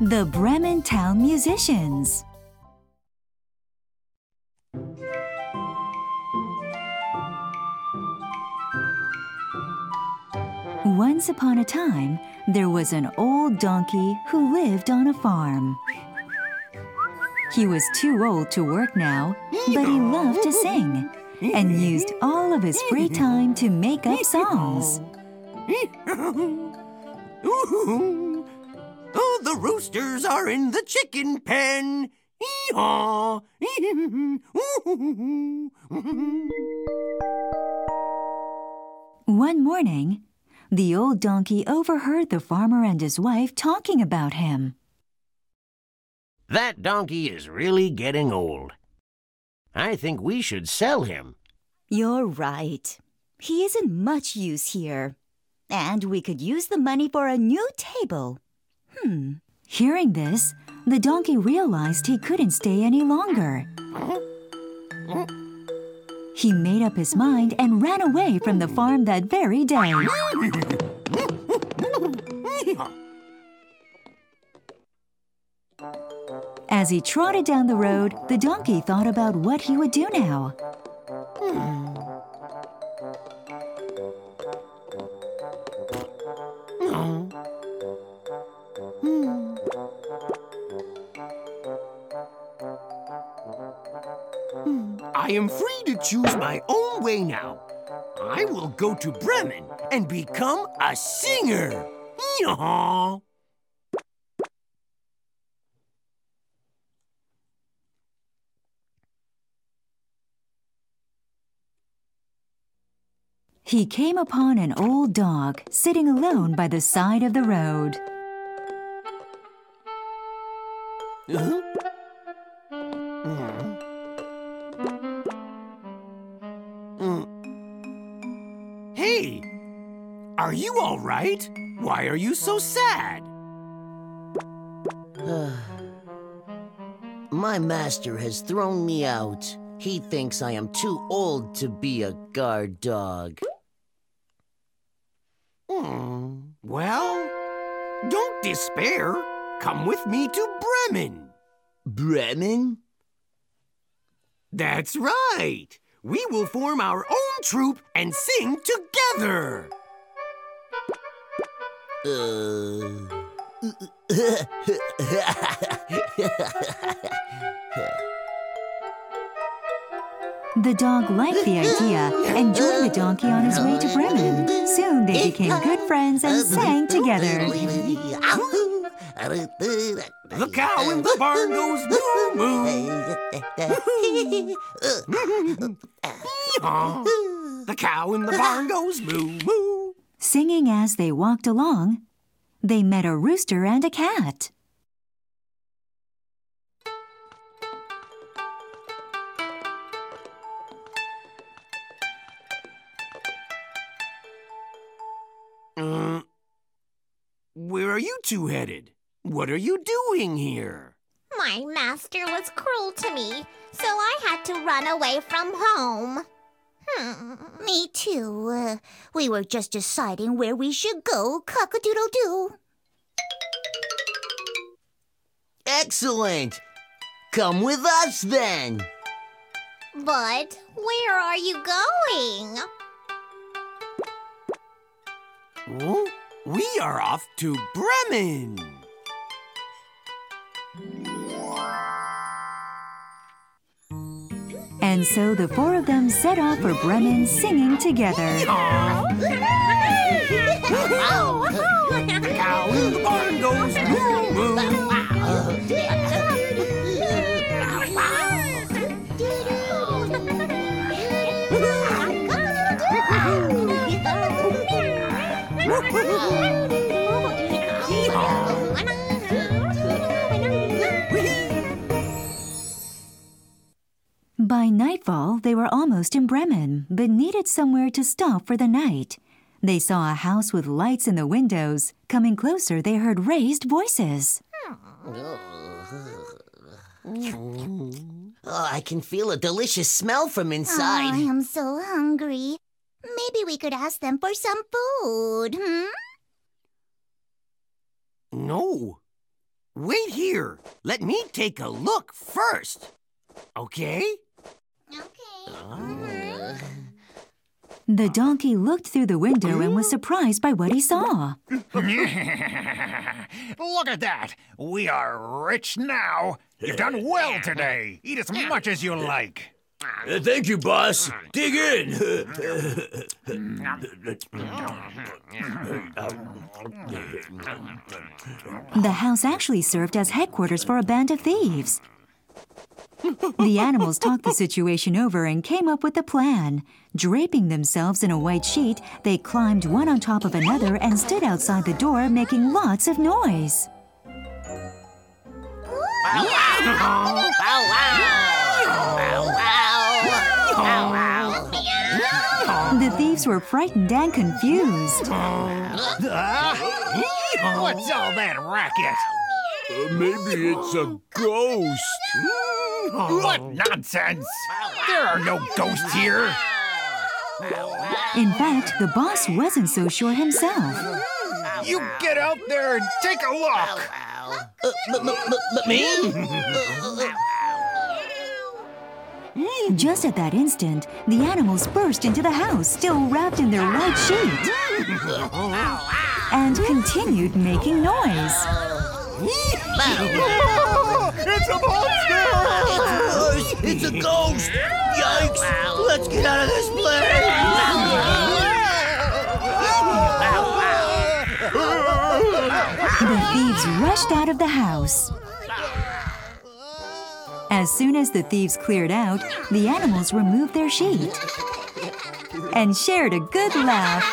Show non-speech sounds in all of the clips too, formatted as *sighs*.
The Bremen Town Musicians. Once upon a time, there was an old donkey who lived on a farm. He was too old to work now, but he loved to sing and used all of his free time to make up songs. *laughs* The roosters are in the chicken pen. Hee-haw. One morning, the old donkey overheard the farmer and his wife talking about him. That donkey is really getting old. I think we should sell him. You're right. He isn't much use here. And we could use the money for a new table. Hmm. Hearing this, the donkey realized he couldn't stay any longer. He made up his mind and ran away from the farm that very day. As he trotted down the road, the donkey thought about what he would do now. I am free to choose my own way now. I will go to Bremen and become a singer. Hee-haw. He came upon an old dog sitting alone by the side of the road. Huh? You all right? Why are you so sad? *sighs* My master has thrown me out. He thinks I am too old to be a guard dog. Hmm, well, don't despair. Come with me to Bremen. Bremen? That's right. We will form our own troupe and sing together. The dog liked the idea and joined the donkey on his way to Bremen. Soon they became good friends and sang together. *laughs* The cow in the barn goes moo moo. The cow in the barn goes moo moo. Singing as they walked along, they met a rooster and a cat. Uh, where are you two headed? What are you doing here? My master was cruel to me, so I had to run away from home. Hmm. Me too. Uh, we were just deciding where we should go, cock-a-doodle-doo. Excellent! Come with us then! But where are you going? Oh, we are off to Bremen. And so the four of them set off for Bremen singing together. Almost in Bremen, but needed somewhere to stop for the night. They saw a house with lights in the windows. Coming closer, they heard raised voices. *laughs* Oh, I can feel a delicious smell from Oh, I am so hungry. Maybe we could ask them for some food, hmm? No. Wait here. Let me take a look first. Okay? Okay. The donkey looked through the window and was surprised by what he saw. *laughs* Look at that! We are rich now! You've done well today! Eat as much as you like! Uh, thank you, boss. Dig in. The house actually served as headquarters for a band of thieves. The animals talked the situation over and came up with a plan. Draping themselves in a white sheet, they climbed one on top of another and stood outside the door making lots of noise. The thieves were frightened and confused. What's all that racket? Uh, maybe it's a ghost. What nonsense! There are no ghosts here! In fact, the boss wasn't so sure himself. You get out there and take a look! Uh, me? Just at that instant, the animals burst into the house, still wrapped in their white sheet, and continued making noise. It's a monster! It's, it's a ghost! Yikes! Let's get out of this place! The thieves rushed out of the house. As soon as the thieves cleared out, the animals removed their sheet and shared a good laugh.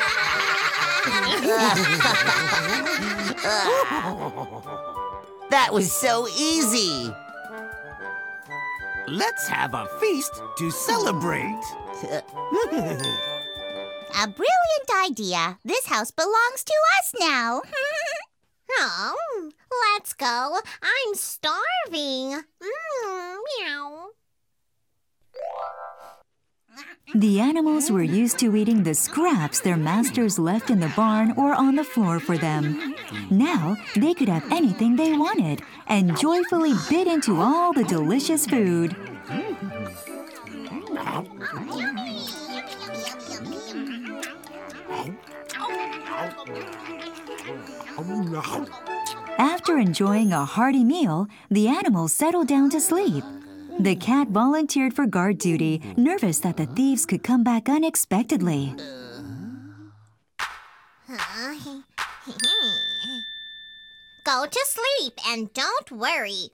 *laughs* That was so easy! Let's have a feast to celebrate. *laughs* A brilliant idea. This house belongs to us now. *laughs* oh, let's go. I'm starving. Mm, meow. The animals were used to eating the scraps their masters left in the barn or on the floor for them. Now they could have anything they wanted and joyfully bit into all the delicious food. After enjoying a hearty meal, the animals settled down to sleep. The cat volunteered for guard duty, nervous that the thieves could come back unexpectedly. *laughs* Go to sleep and don't worry.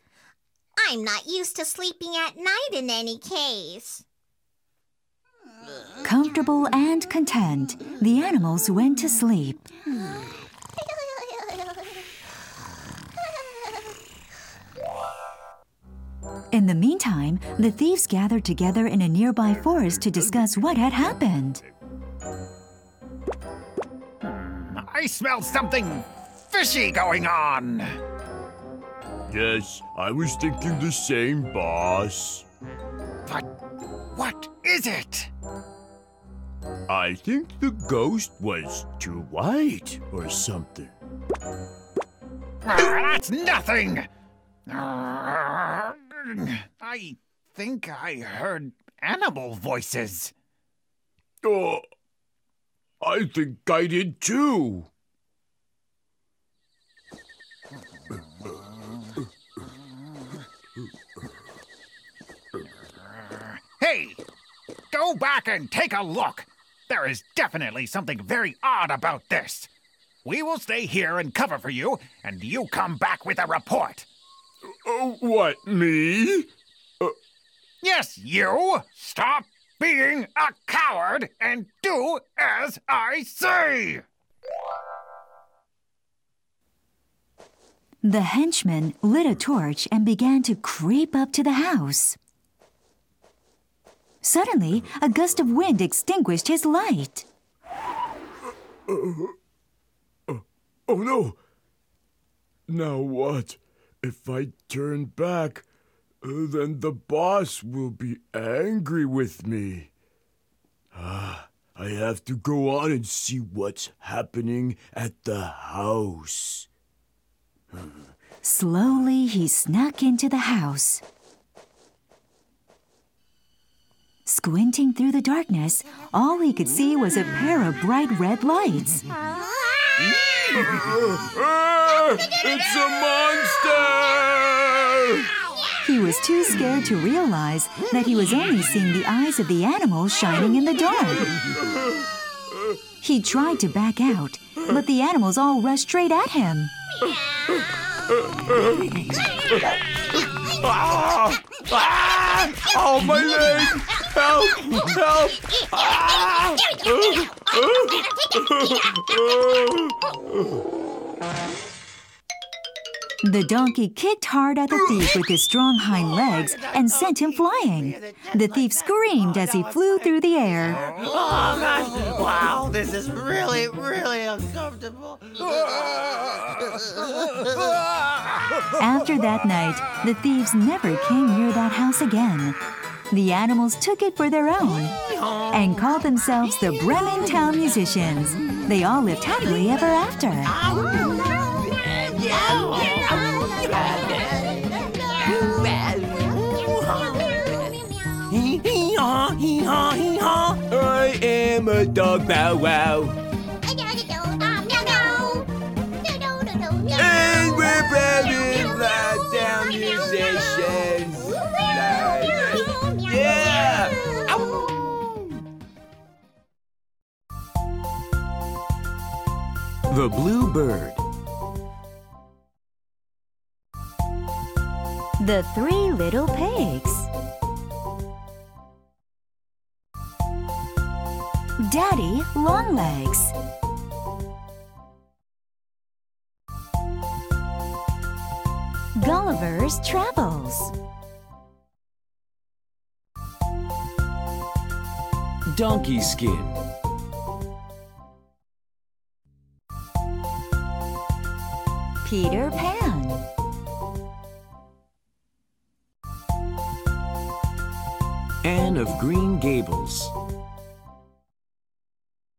I'm not used to sleeping at night in any case. Comfortable and content, the animals went to sleep. In the meantime, the thieves gathered together in a nearby forest to discuss what had happened. I smell something fishy going on! Yes, I was thinking the same, boss. But what is it? I think the ghost was too white or something. Ah, That's nothing! I think I heard animal voices. Oh, I think I did too. Hey, go back and take a look. There is definitely something very odd about this. We will stay here and cover for you, and you come back with a report. What, me? Uh, yes, you! Stop being a coward and do as I say! The henchman lit a torch and began to creep up to the house. Suddenly, a gust of wind extinguished his light. Uh, uh, oh no! Now what? If I turn back, then the boss will be angry with me. Ah, I have to go on and see what's happening at the house. Slowly, he snuck into the house. Squinting through the darkness, all he could see was a pair of bright red lights. *laughs* It's a monster! He was too scared to realize that he was only seeing the eyes of the animals shining in the dark. He tried to back out, but the animals all rushed straight at him. *laughs* Ah! Ah! Oh, my leg! Help! Help! Ah! The donkey kicked hard at the thief with his strong hind legs and sent him flying. The thief screamed as he flew through the air. Oh, gosh. Wow, this is really, really uncomfortable. After that night, the thieves never came near that house again. The animals took it for their own and called themselves the Bremen Town Musicians. They all lived happily ever after. Hee hee haw, hee haw, hee haw. I am a dog bow wow. The Blue Bird. The Three Little Pigs. Daddy Longlegs. Gulliver's Travels. Donkey Skin. Peter Pan. Anne of Green Gables.